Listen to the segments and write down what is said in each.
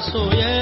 सोये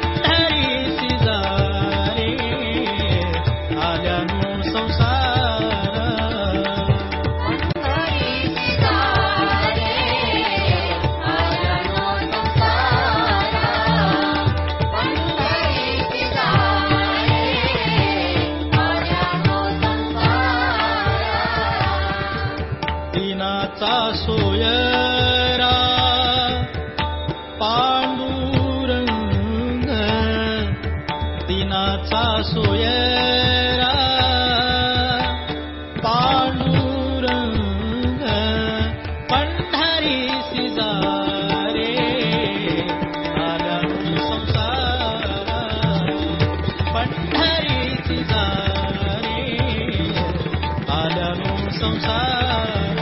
பண்டரி पण्ठरी सिदारे आलं संसार पण्ठरी सिदारे आलं संसार